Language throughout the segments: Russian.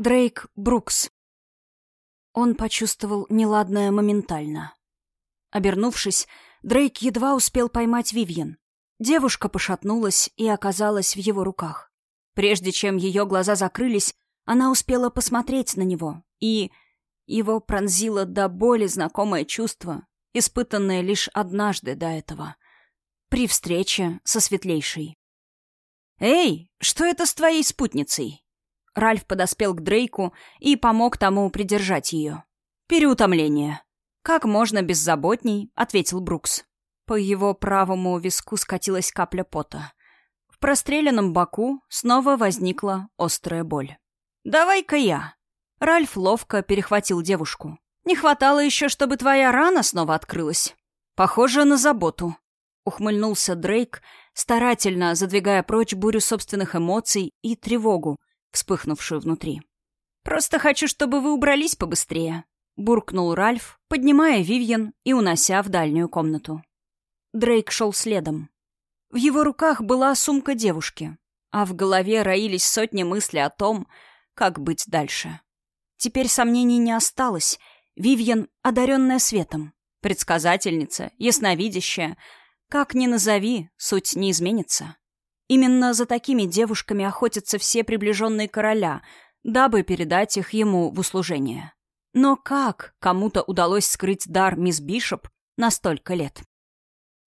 Дрейк Брукс. Он почувствовал неладное моментально. Обернувшись, Дрейк едва успел поймать Вивьен. Девушка пошатнулась и оказалась в его руках. Прежде чем ее глаза закрылись, она успела посмотреть на него, и его пронзило до боли знакомое чувство, испытанное лишь однажды до этого, при встрече со Светлейшей. «Эй, что это с твоей спутницей?» Ральф подоспел к Дрейку и помог тому придержать ее. «Переутомление». «Как можно беззаботней», — ответил Брукс. По его правому виску скатилась капля пота. В простреленном боку снова возникла острая боль. «Давай-ка я». Ральф ловко перехватил девушку. «Не хватало еще, чтобы твоя рана снова открылась. Похоже на заботу», — ухмыльнулся Дрейк, старательно задвигая прочь бурю собственных эмоций и тревогу, вспыхнувшую внутри. «Просто хочу, чтобы вы убрались побыстрее», — буркнул Ральф, поднимая Вивьен и унося в дальнюю комнату. Дрейк шел следом. В его руках была сумка девушки, а в голове роились сотни мыслей о том, как быть дальше. Теперь сомнений не осталось. Вивьен, одаренная светом, предсказательница, ясновидящая. Как ни назови, суть не изменится. Именно за такими девушками охотятся все приближенные короля, дабы передать их ему в услужение. Но как кому-то удалось скрыть дар мисс Бишоп на столько лет?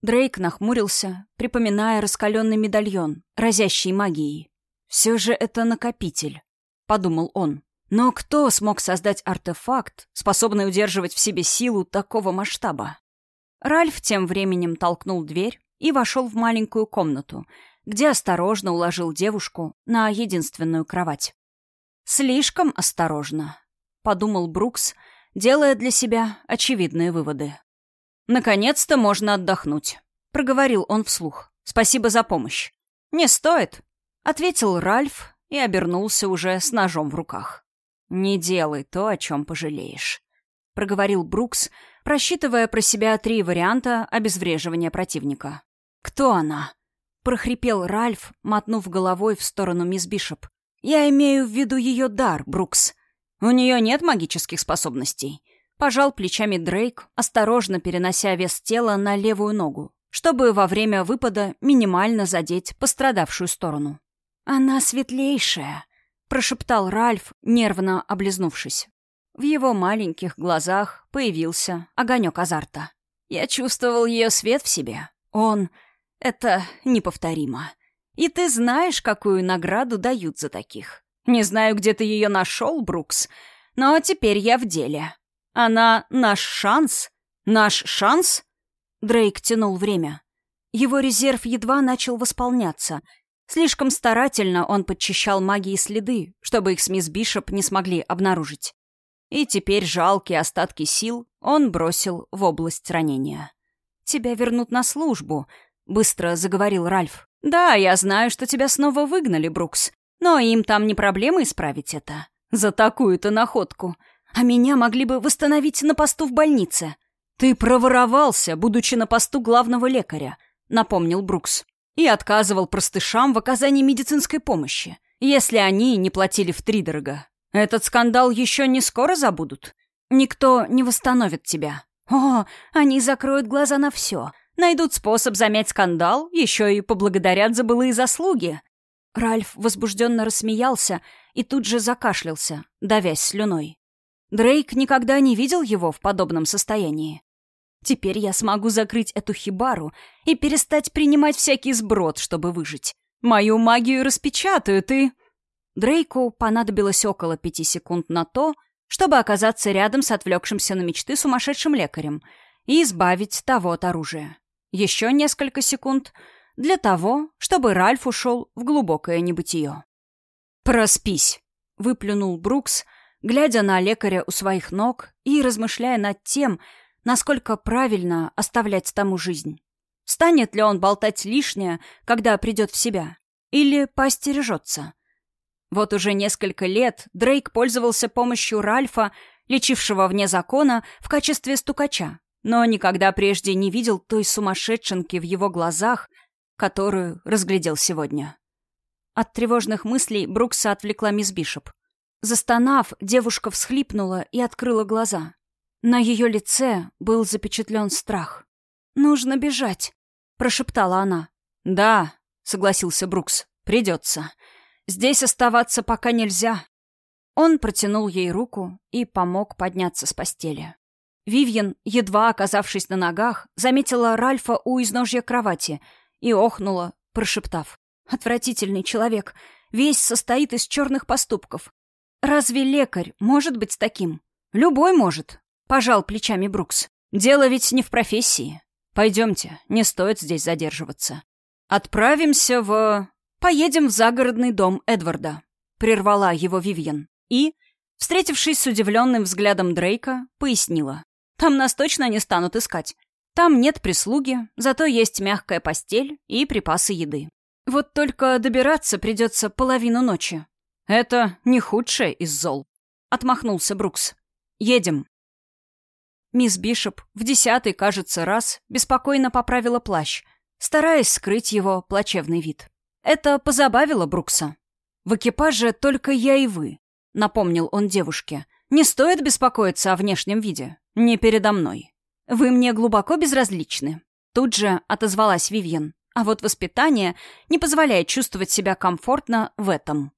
Дрейк нахмурился, припоминая раскаленный медальон, разящий магией. «Все же это накопитель. — подумал он. Но кто смог создать артефакт, способный удерживать в себе силу такого масштаба? Ральф тем временем толкнул дверь и вошел в маленькую комнату, где осторожно уложил девушку на единственную кровать. «Слишком осторожно», — подумал Брукс, делая для себя очевидные выводы. «Наконец-то можно отдохнуть», — проговорил он вслух. «Спасибо за помощь». «Не стоит», — ответил Ральф, и обернулся уже с ножом в руках. «Не делай то, о чем пожалеешь», — проговорил Брукс, просчитывая про себя три варианта обезвреживания противника. «Кто она?» — прохрипел Ральф, мотнув головой в сторону мисс Бишоп. «Я имею в виду ее дар, Брукс. У нее нет магических способностей». Пожал плечами Дрейк, осторожно перенося вес тела на левую ногу, чтобы во время выпада минимально задеть пострадавшую сторону. «Она светлейшая», — прошептал Ральф, нервно облизнувшись. В его маленьких глазах появился огонек азарта. Я чувствовал ее свет в себе. Он... Это неповторимо. И ты знаешь, какую награду дают за таких. Не знаю, где ты ее нашел, Брукс, но теперь я в деле. Она наш шанс? Наш шанс? Дрейк тянул время. Его резерв едва начал восполняться — Слишком старательно он подчищал магии следы, чтобы их с мисс Бишоп не смогли обнаружить. И теперь жалкие остатки сил он бросил в область ранения. «Тебя вернут на службу», — быстро заговорил Ральф. «Да, я знаю, что тебя снова выгнали, Брукс, но им там не проблема исправить это. За такую-то находку. А меня могли бы восстановить на посту в больнице». «Ты проворовался, будучи на посту главного лекаря», — напомнил Брукс и отказывал простышам в оказании медицинской помощи, если они не платили втридорога. Этот скандал еще не скоро забудут. Никто не восстановит тебя. О, они закроют глаза на все, найдут способ замять скандал, еще и поблагодарят за былые заслуги. Ральф возбужденно рассмеялся и тут же закашлялся, давясь слюной. Дрейк никогда не видел его в подобном состоянии. Теперь я смогу закрыть эту хибару и перестать принимать всякий сброд, чтобы выжить. Мою магию распечатают и... Дрейку понадобилось около пяти секунд на то, чтобы оказаться рядом с отвлекшимся на мечты сумасшедшим лекарем и избавить того от оружия. Еще несколько секунд для того, чтобы Ральф ушел в глубокое небытие. «Проспись!» — выплюнул Брукс, глядя на лекаря у своих ног и размышляя над тем, насколько правильно оставлять тому жизнь. Станет ли он болтать лишнее, когда придет в себя? Или поостережется? Вот уже несколько лет Дрейк пользовался помощью Ральфа, лечившего вне закона, в качестве стукача, но никогда прежде не видел той сумасшедшенки в его глазах, которую разглядел сегодня. От тревожных мыслей Брукса отвлекла мисс Бишоп. Застонав, девушка всхлипнула и открыла глаза. На ее лице был запечатлен страх. «Нужно бежать», — прошептала она. «Да», — согласился Брукс, — «придется. Здесь оставаться пока нельзя». Он протянул ей руку и помог подняться с постели. Вивьен, едва оказавшись на ногах, заметила Ральфа у изножья кровати и охнула, прошептав. «Отвратительный человек. Весь состоит из черных поступков. Разве лекарь может быть таким? Любой может», — пожал плечами Брукс. «Дело ведь не в профессии. Пойдемте, не стоит здесь задерживаться. Отправимся в... Поедем в загородный дом Эдварда», — прервала его Вивьен. И, встретившись с удивленным взглядом Дрейка, пояснила. Там нас точно не станут искать. Там нет прислуги, зато есть мягкая постель и припасы еды. Вот только добираться придется половину ночи. Это не худшее из зол. Отмахнулся Брукс. Едем. Мисс Бишоп в десятый, кажется, раз беспокойно поправила плащ, стараясь скрыть его плачевный вид. Это позабавило Брукса. «В экипаже только я и вы», — напомнил он девушке. «Не стоит беспокоиться о внешнем виде. «Не передо мной. Вы мне глубоко безразличны». Тут же отозвалась Вивьен. А вот воспитание не позволяет чувствовать себя комфортно в этом.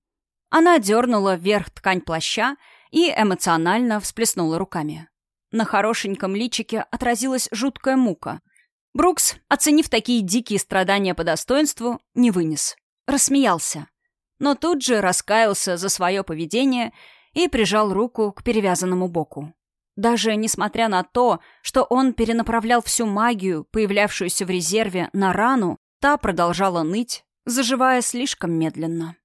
Она дернула вверх ткань плаща и эмоционально всплеснула руками. На хорошеньком личике отразилась жуткая мука. Брукс, оценив такие дикие страдания по достоинству, не вынес. Рассмеялся. Но тут же раскаялся за свое поведение и прижал руку к перевязанному боку. Даже несмотря на то, что он перенаправлял всю магию, появлявшуюся в резерве, на рану, та продолжала ныть, заживая слишком медленно.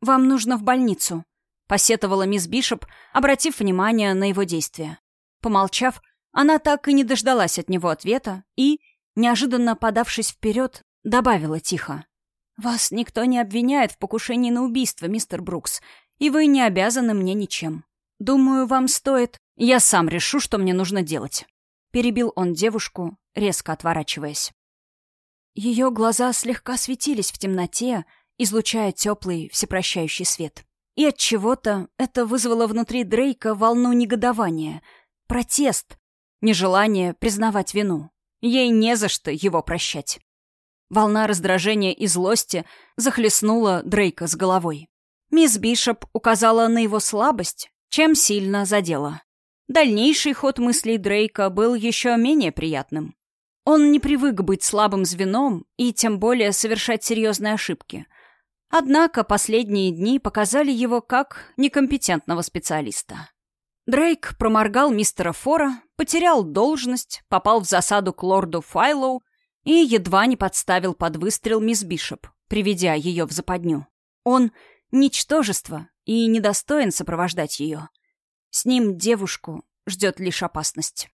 «Вам нужно в больницу», — посетовала мисс Бишоп, обратив внимание на его действия. Помолчав, она так и не дождалась от него ответа и, неожиданно подавшись вперед, добавила тихо. «Вас никто не обвиняет в покушении на убийство, мистер Брукс, и вы не обязаны мне ничем. Думаю, вам стоит...» «Я сам решу, что мне нужно делать», — перебил он девушку, резко отворачиваясь. Ее глаза слегка светились в темноте, излучая теплый, всепрощающий свет. И от чего-то это вызвало внутри Дрейка волну негодования, протест, нежелание признавать вину. Ей не за что его прощать. Волна раздражения и злости захлестнула Дрейка с головой. Мисс Бишоп указала на его слабость, чем сильно задела. Дальнейший ход мыслей Дрейка был еще менее приятным. Он не привык быть слабым звеном и тем более совершать серьезные ошибки. Однако последние дни показали его как некомпетентного специалиста. Дрейк проморгал мистера Фора, потерял должность, попал в засаду к лорду Файлоу и едва не подставил под выстрел мисс Бишоп, приведя ее в западню. Он — ничтожество и недостоин сопровождать ее. С ним девушку ждет лишь опасность.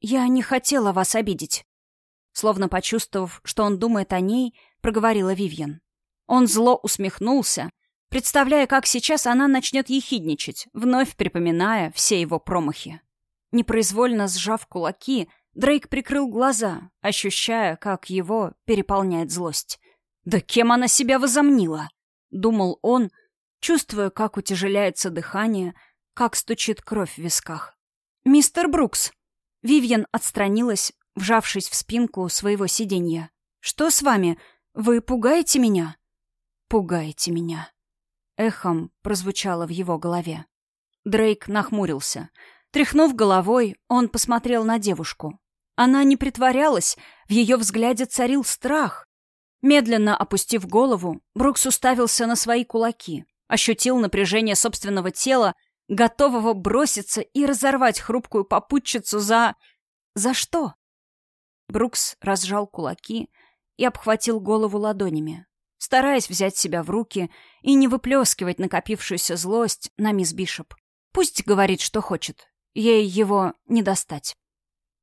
«Я не хотела вас обидеть», — словно почувствовав, что он думает о ней, проговорила Вивьен. Он зло усмехнулся, представляя, как сейчас она начнет ехидничать, вновь припоминая все его промахи. Непроизвольно сжав кулаки, Дрейк прикрыл глаза, ощущая, как его переполняет злость. «Да кем она себя возомнила?» — думал он, чувствуя, как утяжеляется дыхание, как стучит кровь в висках. «Мистер Брукс!» Вивьен отстранилась, вжавшись в спинку своего сиденья. «Что с вами? Вы пугаете меня?» «Пугаете меня». Эхом прозвучало в его голове. Дрейк нахмурился. Тряхнув головой, он посмотрел на девушку. Она не притворялась, в ее взгляде царил страх. Медленно опустив голову, Брукс уставился на свои кулаки, ощутил напряжение собственного тела готового броситься и разорвать хрупкую попутчицу за... За что? Брукс разжал кулаки и обхватил голову ладонями, стараясь взять себя в руки и не выплескивать накопившуюся злость на мисс Бишоп. Пусть говорит, что хочет. Ей его не достать.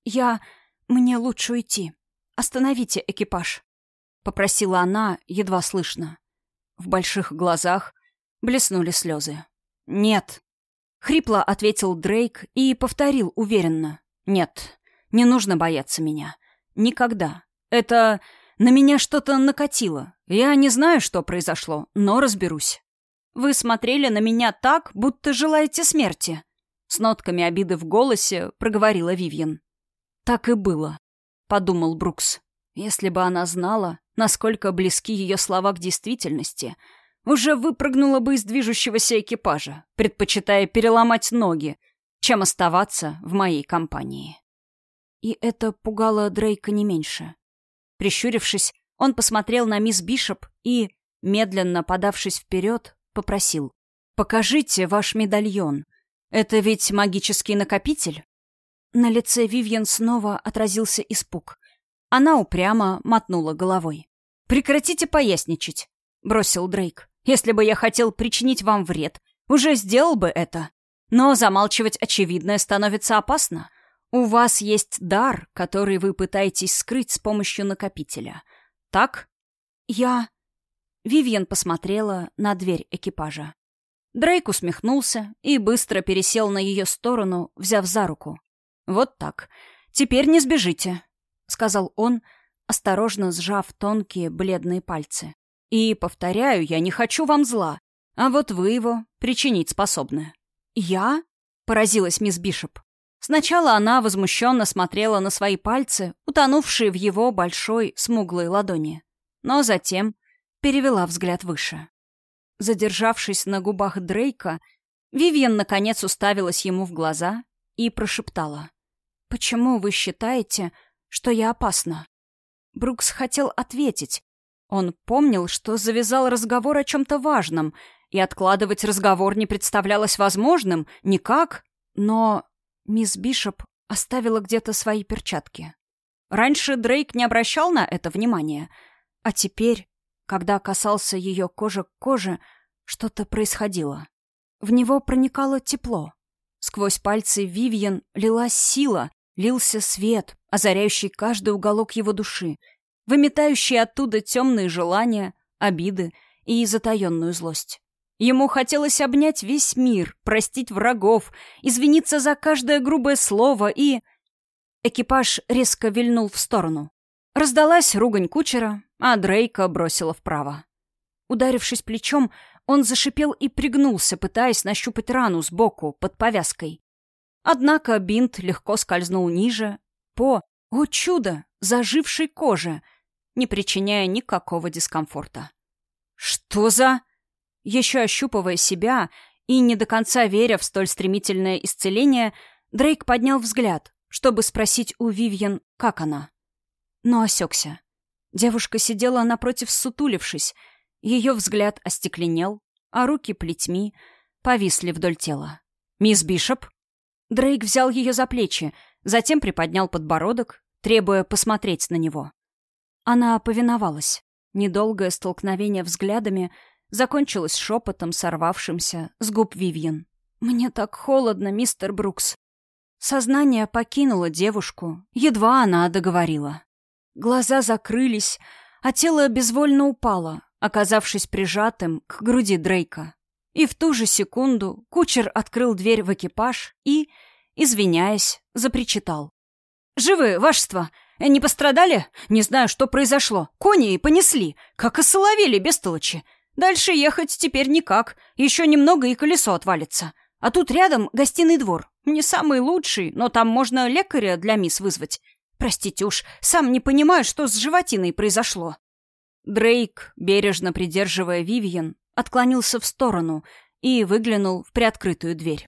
«Я... Мне лучше уйти. Остановите экипаж», — попросила она, едва слышно. В больших глазах блеснули слезы. «Нет», Хрипло ответил Дрейк и повторил уверенно. «Нет, не нужно бояться меня. Никогда. Это... На меня что-то накатило. Я не знаю, что произошло, но разберусь». Вы смотрели на меня так, будто желаете смерти. С нотками обиды в голосе проговорила Вивьен. Так и было, подумал Брукс. Если бы она знала, насколько близки ее слова к действительности, уже выпрыгнула бы из движущегося экипажа, предпочитая переломать ноги, чем оставаться в моей компании. И это пугало Дрейка не меньше. Прищурившись, он посмотрел на мисс Бишоп и, медленно подавшись вперед, попросил. «Покажите ваш медальон. Это ведь магический накопитель?» На лице Вивьен снова отразился испуг. Она упрямо мотнула головой. «Прекратите поясничать», — бросил Дрейк. «Если бы я хотел причинить вам вред, уже сделал бы это. Но замалчивать очевидное становится опасно. У вас есть дар, который вы пытаетесь скрыть с помощью накопителя. Так? Я... Вивьен посмотрела на дверь экипажа. Дрейк усмехнулся и быстро пересел на ее сторону, взяв за руку. «Вот так. Теперь не сбежите», — сказал он, осторожно сжав тонкие бледные пальцы. «И, повторяю, я не хочу вам зла, а вот вы его причинить способны». «Я?» — поразилась мисс Бишоп. Сначала она возмущенно смотрела на свои пальцы, утонувшие в его большой смуглой ладони. Но затем перевела взгляд выше. Задержавшись на губах Дрейка, Вивьен наконец уставилась ему в глаза и прошептала. «Почему вы считаете, что я опасна?» Брукс хотел ответить. Он помнил, что завязал разговор о чем-то важном, и откладывать разговор не представлялось возможным никак, но Мисс Бишоп оставила где-то свои перчатки. Раньше Дрейк не обращал на это внимания, а теперь, когда касался ее кожи к коже, что-то происходило. В него проникало тепло. Сквозь пальцы Вивьен лилась сила, лился свет, озаряющий каждый уголок его души, выметающий оттуда темные желания, обиды и затаенную злость. Ему хотелось обнять весь мир, простить врагов, извиниться за каждое грубое слово и... Экипаж резко вильнул в сторону. Раздалась ругань кучера, а Дрейка бросила вправо. Ударившись плечом, он зашипел и пригнулся, пытаясь нащупать рану сбоку, под повязкой. Однако бинт легко скользнул ниже, по, о чудо, зажившей коже, не причиняя никакого дискомфорта. «Что за...» Еще ощупывая себя и не до конца веря в столь стремительное исцеление, Дрейк поднял взгляд, чтобы спросить у Вивьен, как она. Но осекся. Девушка сидела напротив, сутулившись. Ее взгляд остекленел, а руки плетьми повисли вдоль тела. «Мисс Бишоп?» Дрейк взял ее за плечи, затем приподнял подбородок, требуя посмотреть на него. Она повиновалась. Недолгое столкновение взглядами — закончилась шепотом, сорвавшимся с губ Вивьен. «Мне так холодно, мистер Брукс». Сознание покинуло девушку, едва она договорила. Глаза закрылись, а тело безвольно упало, оказавшись прижатым к груди Дрейка. И в ту же секунду кучер открыл дверь в экипаж и, извиняясь, запричитал. «Живы, вашество! Не пострадали? Не знаю, что произошло. Кони понесли, как осоловели бестолочи. Дальше ехать теперь никак. Еще немного и колесо отвалится. А тут рядом гостиный двор. Не самый лучший, но там можно лекаря для мисс вызвать. Простите уж, сам не понимаю, что с животиной произошло. Дрейк, бережно придерживая Вивиан, отклонился в сторону и выглянул в приоткрытую дверь.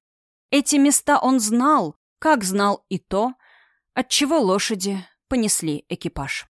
Эти места он знал, как знал и то, отчего лошади понесли экипаж.